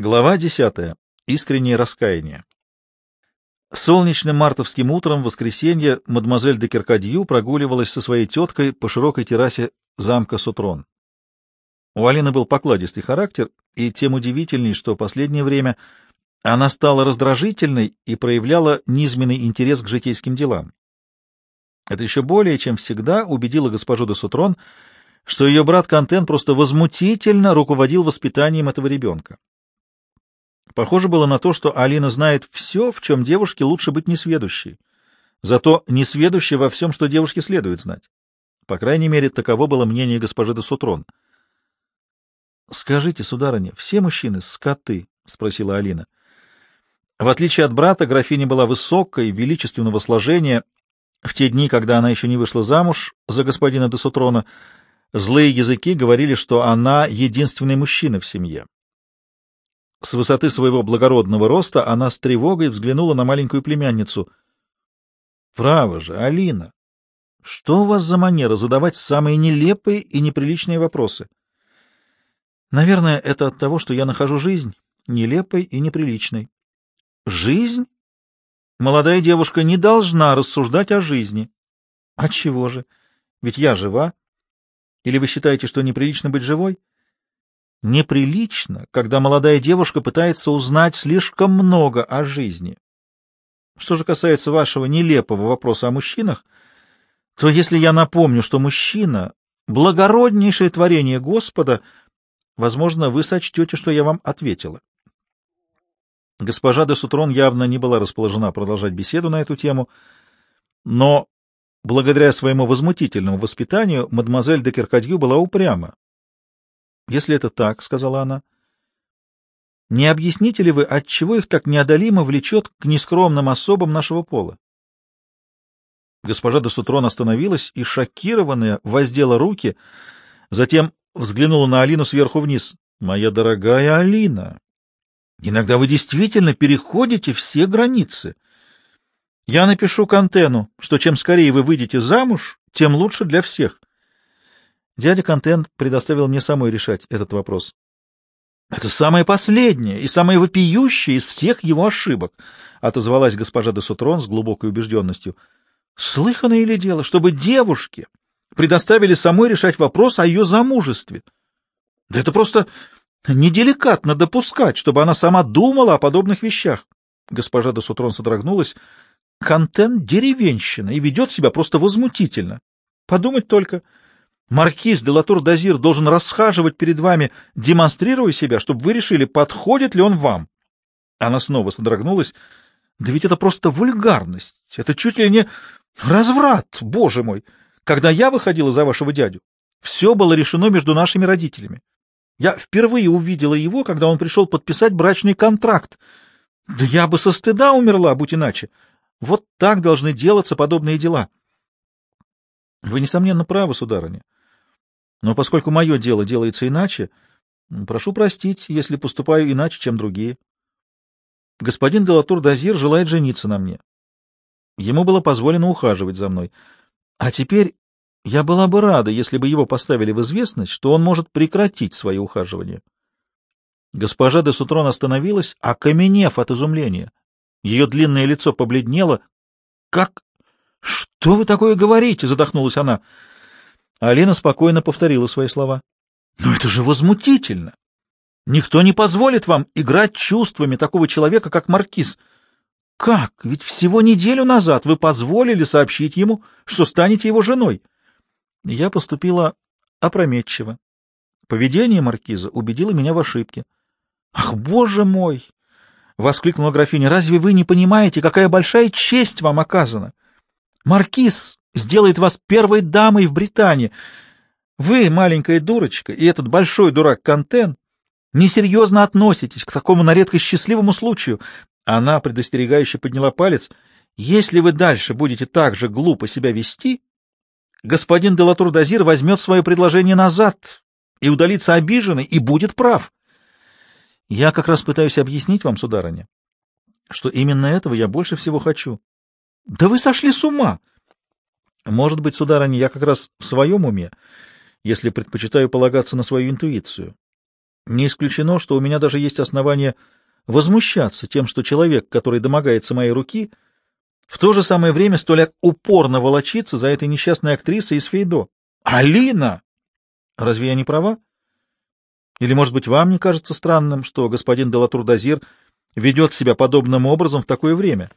Глава 10. Искреннее раскаяние. Солнечным мартовским утром в воскресенье мадемуазель де Керкадью прогуливалась со своей теткой по широкой террасе замка Сутрон. У Алины был покладистый характер, и тем удивительней, что последнее время она стала раздражительной и проявляла низменный интерес к житейским делам. Это еще более, чем всегда, убедило госпожу де Сутрон, что ее брат Кантен просто возмутительно руководил воспитанием этого ребенка. Похоже было на то, что Алина знает все, в чем девушке лучше быть несведущей. Зато несведущей во всем, что девушке следует знать. По крайней мере, таково было мнение госпожи де Сутрон. — Скажите, сударыня, все мужчины — скоты? — спросила Алина. В отличие от брата, графиня была высокой, величественного сложения. В те дни, когда она еще не вышла замуж за господина де Сутрона, злые языки говорили, что она единственный мужчина в семье. С высоты своего благородного роста она с тревогой взглянула на маленькую племянницу. — Право же, Алина, что у вас за манера задавать самые нелепые и неприличные вопросы? — Наверное, это от того, что я нахожу жизнь нелепой и неприличной. — Жизнь? Молодая девушка не должна рассуждать о жизни. — А чего же? Ведь я жива. Или вы считаете, что неприлично быть живой? — неприлично, когда молодая девушка пытается узнать слишком много о жизни. Что же касается вашего нелепого вопроса о мужчинах, то если я напомню, что мужчина — благороднейшее творение Господа, возможно, вы сочтете, что я вам ответила. Госпожа де Сутрон явно не была расположена продолжать беседу на эту тему, но благодаря своему возмутительному воспитанию мадемуазель де Керкадью была упряма если это так, — сказала она, — не объясните ли вы, отчего их так неодолимо влечет к нескромным особам нашего пола? Госпожа де Сутрон остановилась и, шокированная, воздела руки, затем взглянула на Алину сверху вниз. — Моя дорогая Алина, иногда вы действительно переходите все границы. Я напишу Кантену, что чем скорее вы выйдете замуж, тем лучше для всех. Дядя Контент предоставил мне самой решать этот вопрос. «Это самое последнее и самое вопиющее из всех его ошибок», — отозвалась госпожа де Сутрон с глубокой убежденностью. «Слыханное ли дело, чтобы девушке предоставили самой решать вопрос о ее замужестве? Да это просто неделикатно допускать, чтобы она сама думала о подобных вещах». Госпожа де Сутрон содрогнулась. «Контент деревенщина и ведет себя просто возмутительно. Подумать только...» Маркиз де Латур-Дазир должен расхаживать перед вами, демонстрируя себя, чтобы вы решили, подходит ли он вам. Она снова содрогнулась. Да ведь это просто вульгарность. Это чуть ли не разврат, боже мой. Когда я выходила за вашего дядю, все было решено между нашими родителями. Я впервые увидела его, когда он пришел подписать брачный контракт. Да я бы со стыда умерла, будь иначе. Вот так должны делаться подобные дела. Вы, несомненно, правы, сударыня. Но поскольку мое дело делается иначе, прошу простить, если поступаю иначе, чем другие. Господин Делатур Дазир желает жениться на мне. Ему было позволено ухаживать за мной. А теперь я была бы рада, если бы его поставили в известность, что он может прекратить свое ухаживание. Госпожа де Сутрон остановилась, окаменев от изумления. Ее длинное лицо побледнело. — Как? Что вы такое говорите? — задохнулась она. Алина спокойно повторила свои слова. «Но это же возмутительно! Никто не позволит вам играть чувствами такого человека, как Маркиз. Как? Ведь всего неделю назад вы позволили сообщить ему, что станете его женой. Я поступила опрометчиво. Поведение Маркиза убедило меня в ошибке. «Ах, боже мой!» — воскликнула графиня. «Разве вы не понимаете, какая большая честь вам оказана? Маркиз сделает вас первой дамой в Британии. Вы, маленькая дурочка, и этот большой дурак Кантен, несерьезно относитесь к такому на редкость счастливому случаю. Она предостерегающе подняла палец. Если вы дальше будете так же глупо себя вести, господин Делатур-Дазир возьмет свое предложение назад и удалится обиженный, и будет прав. Я как раз пытаюсь объяснить вам, сударыня, что именно этого я больше всего хочу. Да вы сошли с ума! Может быть, сударыня, я как раз в своем уме, если предпочитаю полагаться на свою интуицию. Не исключено, что у меня даже есть основания возмущаться тем, что человек, который домогается моей руки, в то же самое время столь упорно волочится за этой несчастной актрисой из Фейдо. Алина! Разве я не права? Или, может быть, вам не кажется странным, что господин Делатур-Дазир ведет себя подобным образом в такое время?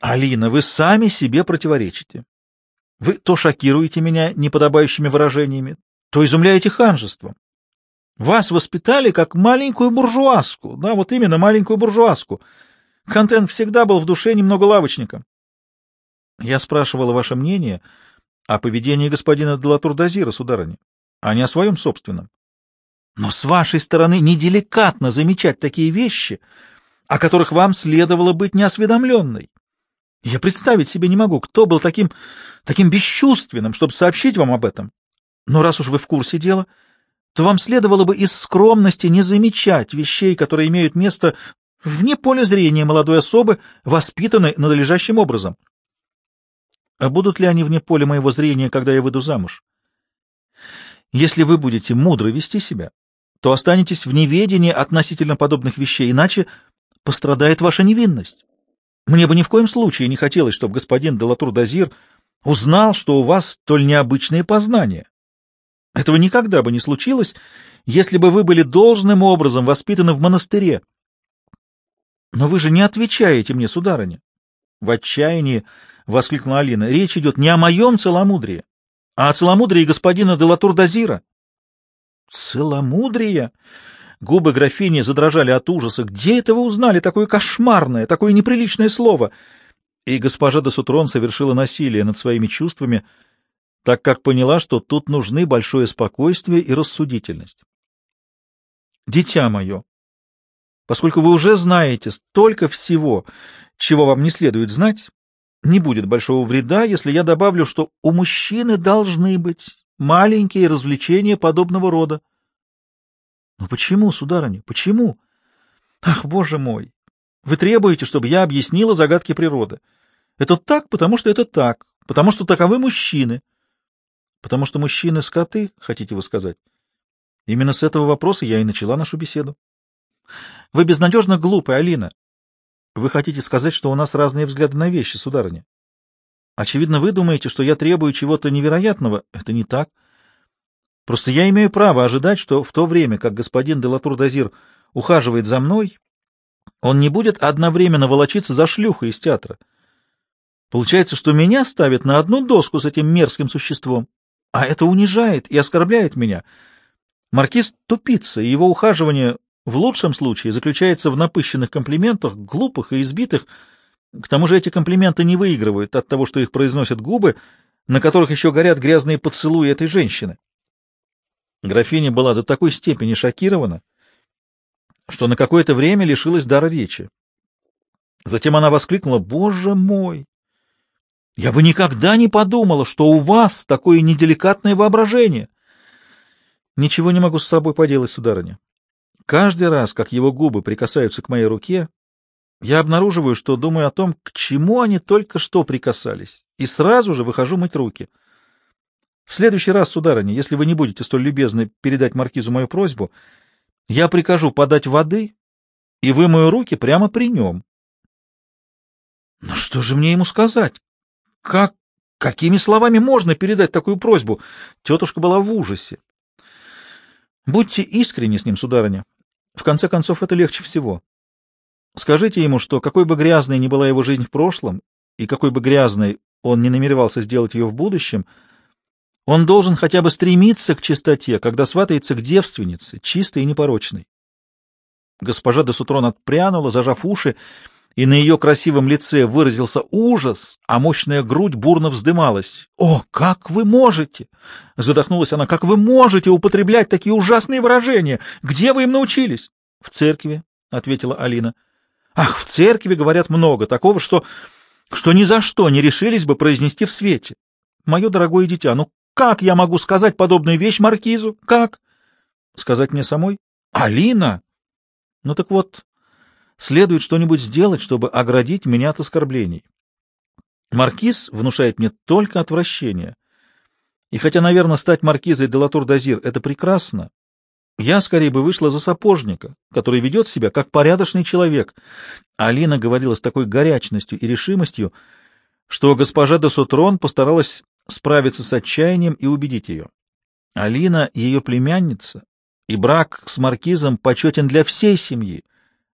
Алина, вы сами себе противоречите. Вы то шокируете меня неподобающими выражениями, то изумляете ханжеством. Вас воспитали как маленькую буржуазку, да, вот именно маленькую буржуазку. Контен всегда был в душе немного лавочником. Я спрашивала ваше мнение о поведении господина Делатур-Дазира, сударыня, а не о своем собственном. Но с вашей стороны неделикатно замечать такие вещи, о которых вам следовало быть неосведомленной. Я представить себе не могу, кто был таким, таким бесчувственным, чтобы сообщить вам об этом. Но раз уж вы в курсе дела, то вам следовало бы из скромности не замечать вещей, которые имеют место вне поля зрения молодой особы, воспитанной надлежащим образом. А будут ли они вне поля моего зрения, когда я выйду замуж? Если вы будете мудро вести себя, то останетесь в неведении относительно подобных вещей, иначе пострадает ваша невинность. Мне бы ни в коем случае не хотелось, чтобы господин Делатур-Дазир узнал, что у вас столь необычные познания. Этого никогда бы не случилось, если бы вы были должным образом воспитаны в монастыре. Но вы же не отвечаете мне, сударыня. В отчаянии воскликнула Алина. Речь идет не о моем целомудрии, а о целомудрии господина Делатур-Дазира. Целомудрие? Губы графини задрожали от ужаса. Где это вы узнали такое кошмарное, такое неприличное слово? И госпожа де Сутрон совершила насилие над своими чувствами, так как поняла, что тут нужны большое спокойствие и рассудительность. «Дитя мое, поскольку вы уже знаете столько всего, чего вам не следует знать, не будет большого вреда, если я добавлю, что у мужчины должны быть маленькие развлечения подобного рода. Но почему, сударыня, почему? Ах, боже мой! Вы требуете, чтобы я объяснила загадки природы. Это так, потому что это так, потому что таковы мужчины. Потому что мужчины — скоты, хотите вы сказать? Именно с этого вопроса я и начала нашу беседу. Вы безнадежно глупы, Алина. Вы хотите сказать, что у нас разные взгляды на вещи, сударыня? Очевидно, вы думаете, что я требую чего-то невероятного. Это не так. Просто я имею право ожидать, что в то время, как господин Делатур-Дазир ухаживает за мной, он не будет одновременно волочиться за шлюхой из театра. Получается, что меня ставят на одну доску с этим мерзким существом, а это унижает и оскорбляет меня. Маркиз тупица, и его ухаживание в лучшем случае заключается в напыщенных комплиментах, глупых и избитых. К тому же эти комплименты не выигрывают от того, что их произносят губы, на которых еще горят грязные поцелуи этой женщины. Графиня была до такой степени шокирована, что на какое-то время лишилась дара речи. Затем она воскликнула «Боже мой! Я бы никогда не подумала, что у вас такое неделикатное воображение!» «Ничего не могу с собой поделать, сударыня. Каждый раз, как его губы прикасаются к моей руке, я обнаруживаю, что думаю о том, к чему они только что прикасались, и сразу же выхожу мыть руки». В следующий раз, сударыня, если вы не будете столь любезны передать маркизу мою просьбу, я прикажу подать воды и вымою руки прямо при нем. Но что же мне ему сказать? Как, какими словами можно передать такую просьбу? Тетушка была в ужасе. Будьте искренни с ним, сударыня. В конце концов, это легче всего. Скажите ему, что какой бы грязной ни была его жизнь в прошлом, и какой бы грязной он не намеревался сделать ее в будущем — он должен хотя бы стремиться к чистоте, когда сватается к девственнице, чистой и непорочной. Госпожа де Сутрон отпрянула, зажав уши, и на ее красивом лице выразился ужас, а мощная грудь бурно вздымалась. «О, как вы можете!» — задохнулась она. «Как вы можете употреблять такие ужасные выражения? Где вы им научились?» «В церкви», — ответила Алина. «Ах, в церкви, говорят, много такого, что, что ни за что не решились бы произнести в свете. Мое дорогое дитя, ну как я могу сказать подобную вещь маркизу? Как? Сказать мне самой? Алина! Ну так вот, следует что-нибудь сделать, чтобы оградить меня от оскорблений. Маркиз внушает мне только отвращение. И хотя, наверное, стать маркизой де Латур-Дазир — это прекрасно, Я скорее бы вышла за сапожника, который ведет себя как порядочный человек. Алина говорила с такой горячностью и решимостью, что госпожа де постаралась справиться с отчаянием и убедить ее. Алина — ее племянница, и брак с маркизом почетен для всей семьи,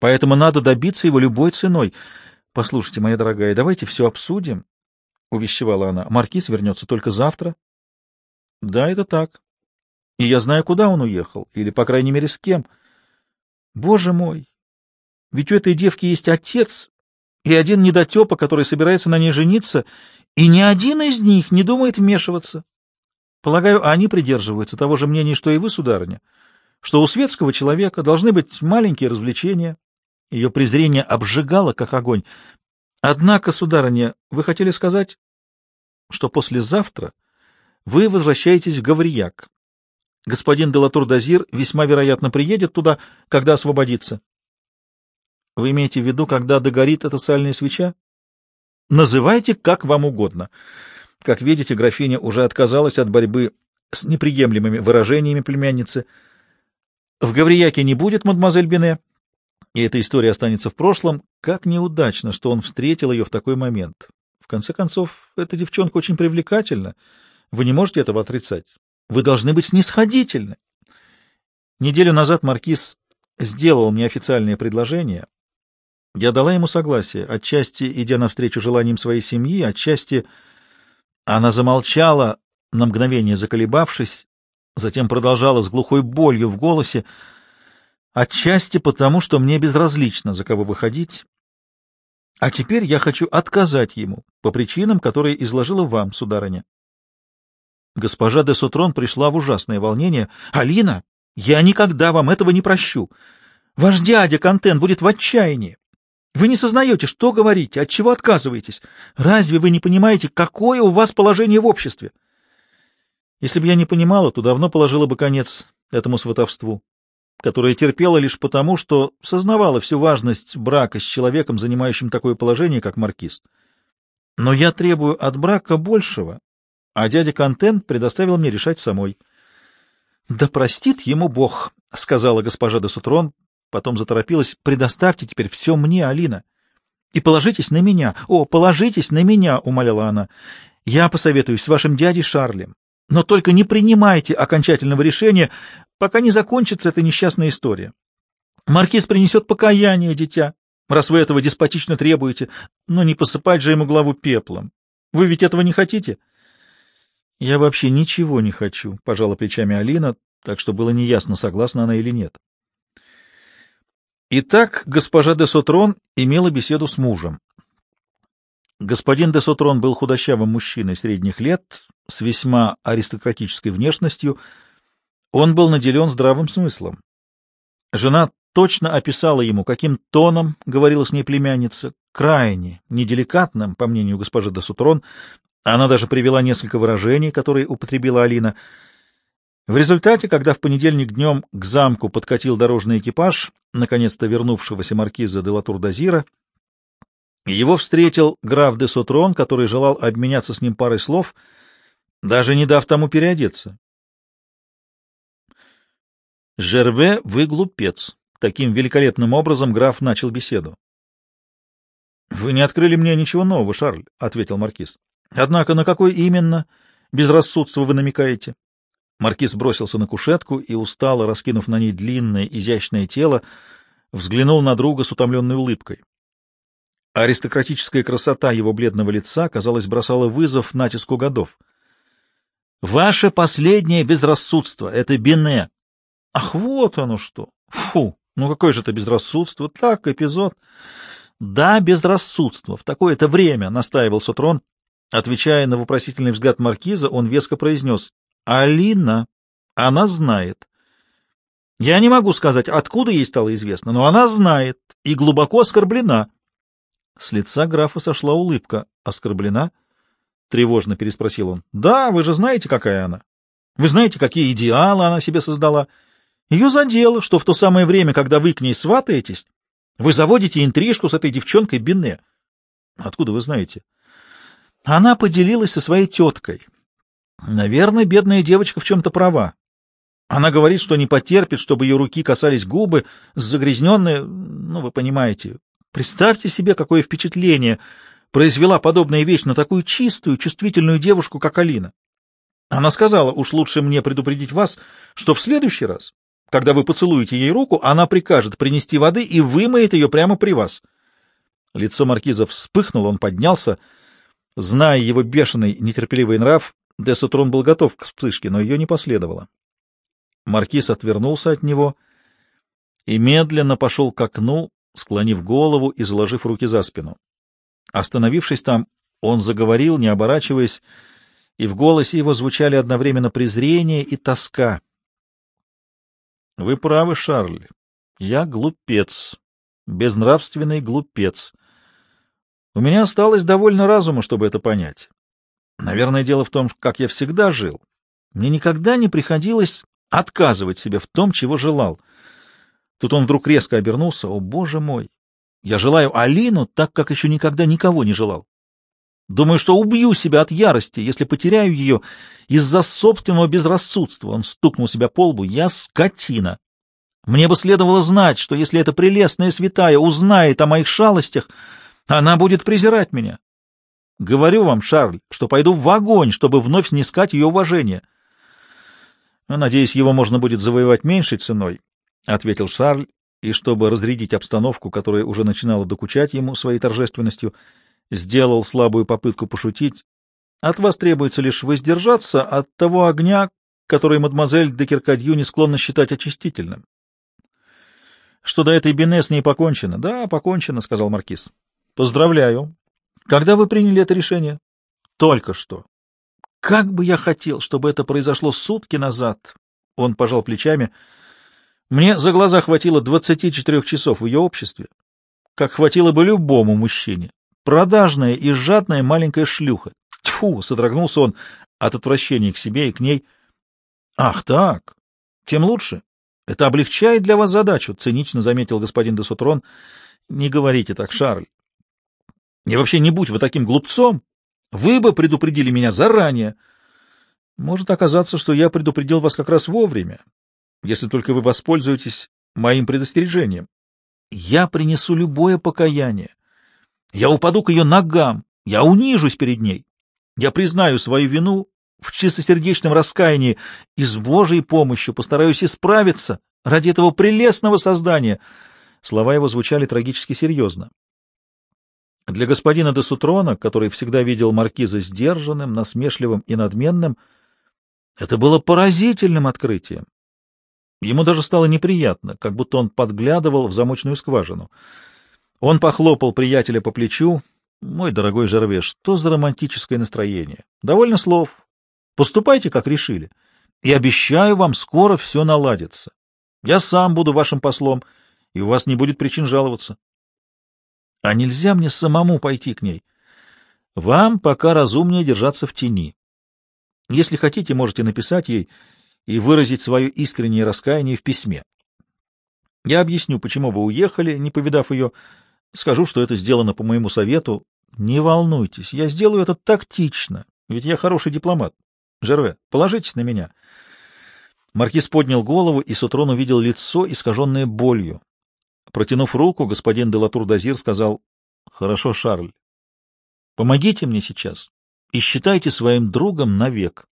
поэтому надо добиться его любой ценой. Послушайте, моя дорогая, давайте все обсудим, — увещевала она. Маркиз вернется только завтра. Да, это так. И я знаю, куда он уехал, или, по крайней мере, с кем. Боже мой! Ведь у этой девки есть отец и один недотепа, который собирается на ней жениться, и ни один из них не думает вмешиваться. Полагаю, они придерживаются того же мнения, что и вы, сударыня, что у светского человека должны быть маленькие развлечения. Ее презрение обжигало, как огонь. Однако, сударыня, вы хотели сказать, что послезавтра вы возвращаетесь в Гаврияк. Господин Делатур-Дазир весьма вероятно приедет туда, когда освободится. Вы имеете в виду, когда догорит эта сальная свеча? Называйте как вам угодно. Как видите, графиня уже отказалась от борьбы с неприемлемыми выражениями племянницы. В Гаврияке не будет мадемуазель Бине, и эта история останется в прошлом. Как неудачно, что он встретил ее в такой момент. В конце концов, эта девчонка очень привлекательна. Вы не можете этого отрицать. Вы должны быть снисходительны. Неделю назад маркиз сделал мне официальное предложение. Я дала ему согласие, отчасти идя навстречу желаниям своей семьи, отчасти она замолчала, на мгновение заколебавшись, затем продолжала с глухой болью в голосе, отчасти потому, что мне безразлично, за кого выходить, а теперь я хочу отказать ему по причинам, которые изложила вам, сударыня. Госпожа де Сутрон пришла в ужасное волнение. «Алина, я никогда вам этого не прощу. Ваш дядя Контен будет в отчаянии. Вы не сознаете, что говорите, от чего отказываетесь. Разве вы не понимаете, какое у вас положение в обществе? Если бы я не понимала, то давно положила бы конец этому сватовству, которое терпела лишь потому, что сознавала всю важность брака с человеком, занимающим такое положение, как маркиз. Но я требую от брака большего, а дядя Контен предоставил мне решать самой. — Да простит ему Бог, — сказала госпожа де Сутрон, потом заторопилась. — Предоставьте теперь все мне, Алина. И положитесь на меня. О, положитесь на меня, — умоляла она. Я посоветуюсь с вашим дядей Шарлем. Но только не принимайте окончательного решения, пока не закончится эта несчастная история. Маркиз принесет покаяние, дитя, раз вы этого деспотично требуете, но не посыпать же ему главу пеплом. Вы ведь этого не хотите? — «Я вообще ничего не хочу», — пожала плечами Алина, так что было неясно, согласна она или нет. Итак, госпожа де Сотрон имела беседу с мужем. Господин де Сотрон был худощавым мужчиной средних лет, с весьма аристократической внешностью. Он был наделен здравым смыслом. Жена точно описала ему, каким тоном говорила с ней племянница, крайне неделикатным, по мнению госпожи де Сутрон, она даже привела несколько выражений, которые употребила Алина. В результате, когда в понедельник днем к замку подкатил дорожный экипаж, наконец-то вернувшегося маркиза де Латур-Дазира, его встретил граф де Сотрон, который желал обменяться с ним парой слов, даже не дав тому переодеться. «Жерве, вы глупец!» Таким великолепным образом граф начал беседу. — Вы не открыли мне ничего нового, Шарль, — ответил маркиз. Однако на какой именно безрассудство вы намекаете? Маркиз бросился на кушетку и, устало раскинув на ней длинное, изящное тело, взглянул на друга с утомленной улыбкой. Аристократическая красота его бледного лица, казалось, бросала вызов натиску годов. «Ваше последнее безрассудство — это Бене!» «Ах, вот оно что! Фу! Ну какое же это безрассудство! Так, эпизод!» «Да, безрассудство! В такое-то время!» — настаивал Сотрон. Отвечая на вопросительный взгляд маркиза, он веско произнес «Алина, она знает». Я не могу сказать, откуда ей стало известно, но она знает и глубоко оскорблена. С лица графа сошла улыбка. «Оскорблена?» — тревожно переспросил он. «Да, вы же знаете, какая она. Вы знаете, какие идеалы она себе создала. Ее задело, что в то самое время, когда вы к ней сватаетесь, вы заводите интрижку с этой девчонкой Бенне. Откуда вы знаете?» Она поделилась со своей теткой. Наверное, бедная девочка в чем-то права. Она говорит, что не потерпит, чтобы ее руки касались губы, загрязненные, ну, вы понимаете. Представьте себе, какое впечатление произвела подобная вещь на такую чистую, чувствительную девушку, как Алина. Она сказала, уж лучше мне предупредить вас, что в следующий раз, когда вы поцелуете ей руку, она прикажет принести воды и вымоет ее прямо при вас. Лицо маркиза вспыхнуло, он поднялся. Зная его бешеный, нетерпеливый нрав, Десутрон был готов к вспышке, но ее не последовало. Маркиз отвернулся от него и медленно пошел к окну, склонив голову и заложив руки за спину. Остановившись там, он заговорил, не оборачиваясь, и в голосе его звучали одновременно презрение и тоска. — Вы правы, Шарль. Я глупец, безнравственный глупец. У меня осталось довольно разума, чтобы это понять. Наверное, дело в том, как я всегда жил. Мне никогда не приходилось отказывать себе в том, чего желал. Тут он вдруг резко обернулся. О, боже мой! Я желаю Алину так, как еще никогда никого не желал. Думаю, что убью себя от ярости, если потеряю ее из-за собственного безрассудства. Он стукнул себя по лбу. Я скотина. Мне бы следовало знать, что если эта прелестная святая узнает о моих шалостях, она будет презирать меня. Говорю вам, Шарль, что пойду в огонь, чтобы вновь снискать ее уважение. Надеюсь, его можно будет завоевать меньшей ценой, — ответил Шарль, и чтобы разрядить обстановку, которая уже начинала докучать ему своей торжественностью, сделал слабую попытку пошутить. От вас требуется лишь воздержаться от того огня, который мадемуазель де Киркадью не склонна считать очистительным. Что до этой Бене с ней покончено? Да, покончено, — сказал Маркиз. Поздравляю. Когда вы приняли это решение? Только что. Как бы я хотел, чтобы это произошло сутки назад. Он пожал плечами. Мне за глаза хватило 24 часов в ее обществе, как хватило бы любому мужчине. Продажная и жадная маленькая шлюха. Тьфу, содрогнулся он от отвращения к себе и к ней. Ах, так, тем лучше. Это облегчает для вас задачу, цинично заметил господин де Сутрон. Не говорите так, Шарль. И вообще не будь вы таким глупцом, вы бы предупредили меня заранее. Может оказаться, что я предупредил вас как раз вовремя, если только вы воспользуетесь моим предостережением. Я принесу любое покаяние. Я упаду к ее ногам, я унижусь перед ней. Я признаю свою вину в чистосердечном раскаянии и с Божьей помощью постараюсь исправиться ради этого прелестного создания. Слова его звучали трагически серьезно. Для господина де Сутрона, который всегда видел маркиза сдержанным, насмешливым и надменным, это было поразительным открытием. Ему даже стало неприятно, как будто он подглядывал в замочную скважину. Он похлопал приятеля по плечу. «Мой дорогой Жерве, что за романтическое настроение? Довольно слов. Поступайте, как решили. И обещаю вам, скоро все наладится. Я сам буду вашим послом, и у вас не будет причин жаловаться. А нельзя мне самому пойти к ней? Вам пока разумнее держаться в тени. Если хотите, можете написать ей и выразить свое искреннее раскаяние в письме. Я объясню, почему вы уехали, не повидав ее. Скажу, что это сделано по моему совету. Не волнуйтесь, я сделаю это тактично, ведь я хороший дипломат. Жерве, положитесь на меня. Маркиз поднял голову, и Сутрон увидел лицо, искаженное болью. Протянув руку, господин Делатур-Дазир сказал, — Хорошо, Шарль, помогите мне сейчас и считайте своим другом навек.